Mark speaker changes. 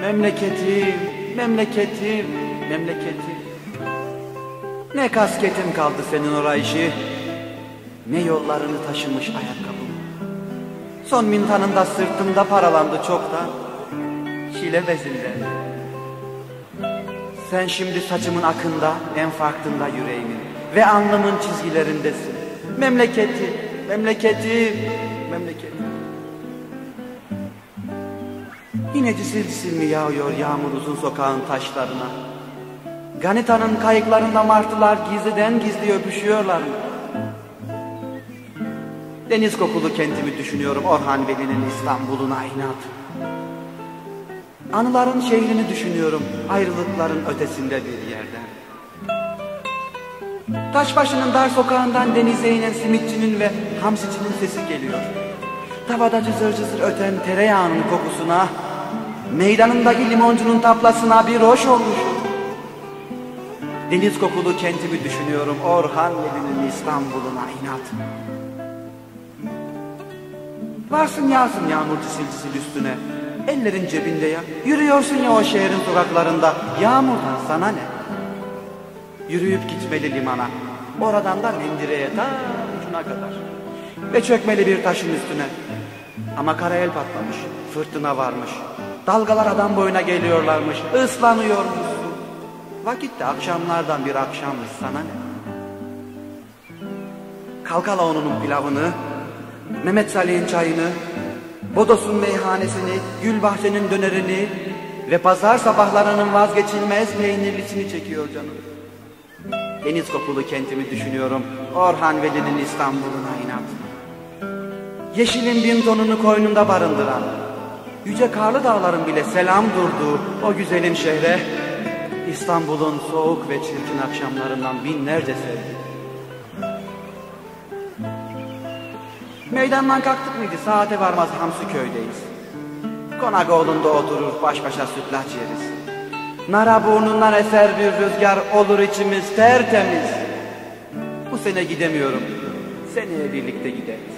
Speaker 1: Memleketim, memleketim, memleketim. Ne kasketim kaldı senin orayışı, ne yollarını taşımış ayakkabım. Son mintanında sırtımda paralandı çoktan, şile bezinden. Sen şimdi saçımın akında, en farkında yüreğimin ve alnımın çizgilerindesin. Memleketim, memleketim, memleketim. Yine cisil cisil mi yağıyor yağmur uzun sokağın taşlarına? Ganita'nın kayıklarında martılar gizliden gizli öpüşüyorlar mı? Deniz kokulu kentimi düşünüyorum Orhan Veli'nin İstanbul'una inat. Anıların şehrini düşünüyorum ayrılıkların ötesinde bir yerden. Taşbaşı'nın dar sokağından denize inen simitçinin ve hamsicinin sesi geliyor. Tavada cızır cızır öten tereyağının kokusuna, meydanındaki limoncunun taplasına bir hoş olmuşum. Deniz kokulu kentimi düşünüyorum Orhan Veli'nin İstanbul'una inat. Varsın yağsın yağmur cisil cisil üstüne. Ellerin cebinde ya. Yürüyorsun ya o şehrin sokaklarında. Yağmurdan sana ne? Yürüyüp gitmeli limana. Oradan da Mendire'ye ta ucuna kadar. Ve çökmeli bir taşın üstüne. Ama karayel patlamış. Fırtına varmış. Dalgalar adam boyuna geliyorlarmış. Islanıyormuşsun. Vakitte akşamlardan bir akşammış sana ne? Kalkala onunun pilavını, Mehmet Salih'in çayını, Bodos'un meyhanesini, Gülbahçe'nin dönerini ve pazar sabahlarının vazgeçilmez peynirlisini çekiyor canım. Deniz kokulu kentimi düşünüyorum, Orhan Veli'nin İstanbul'una inat. Yeşilin bin tonunu koynunda barındıran, yüce karlı dağların bile selam durduğu o güzelim şehre, İstanbul'un soğuk ve çirkin akşamlarından binlerce sevdim. Meydandan kalktık mıydı saate varmaz Hamsi köydeyiz. Konakoğlu'nda oturur baş başa sütlaç yeriz. Nara burnundan eser bir rüzgar olur içimiz tertemiz. Bu sene gidemiyorum. Seneye birlikte gideriz.